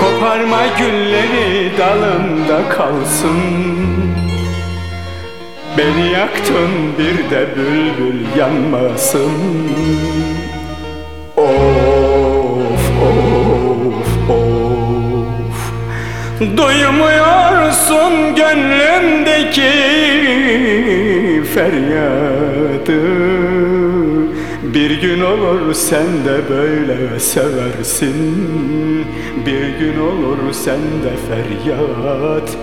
Koparma gülleri dalında kalsın Beni yaktın bir de bülbül yanmasın. Of of of. Duymuyorsun gönlümdeki feryadı. Bir gün olur sen de böyle seversin. Bir gün olur sen de feryat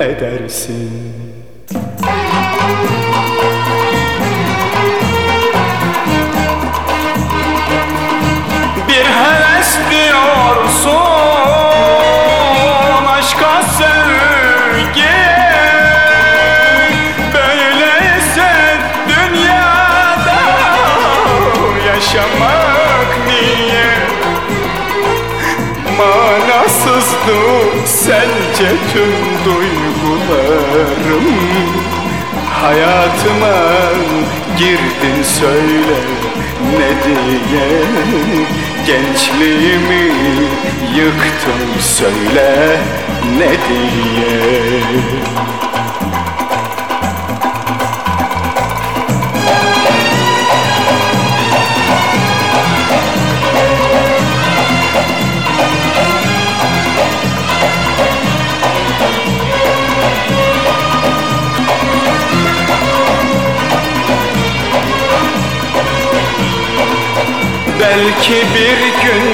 edersin Bir heves diyorsun aşka sevgi. Böyleyse dünyada yaşamak niye? Manasızdı sence tüm duygularım Hayatıma girdin söyle ne diye. Gençliğimi yıktın söyle ne diye Belki bir gün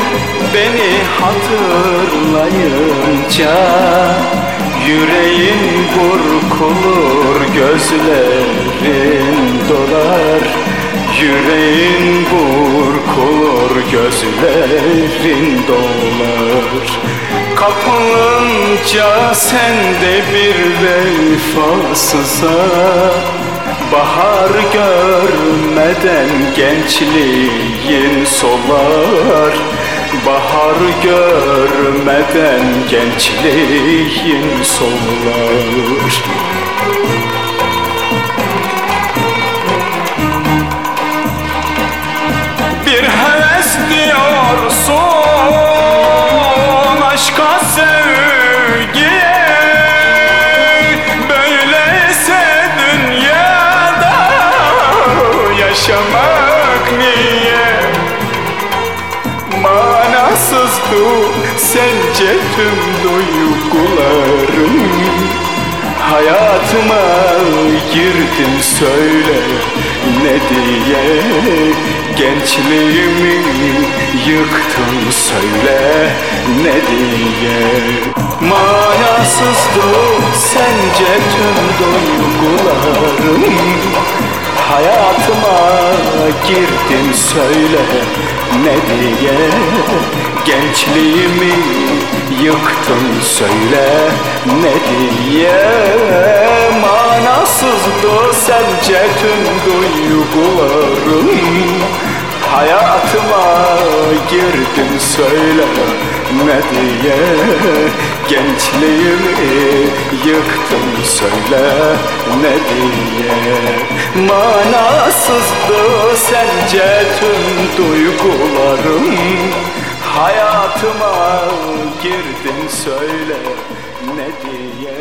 beni hatırlayınca Yüreğin burkulur, gözlerin dolar. Yüreğin burkulur, gözlerin dolar. Kapılınca sende bir vefasıza Bahar görmeden gençliğin solar. Bahar görmeden gençliğin solar Manasızdı sence tüm duygularım? Hayatıma girdin söyle ne diye? Gençliğimi yıktın söyle ne diye? Manasızdı sence tüm duygularım. Hayatıma girdin söyle ne diye. Gençliğimi yıktın söyle ne diye. Manasızdı sence tüm duygularım. Hayatıma girdin söyle ne diye. Gençliğimi yıktın söyle ne diye. Manasızdı sence tüm duygularım. Hayatıma girdin söyle ne diye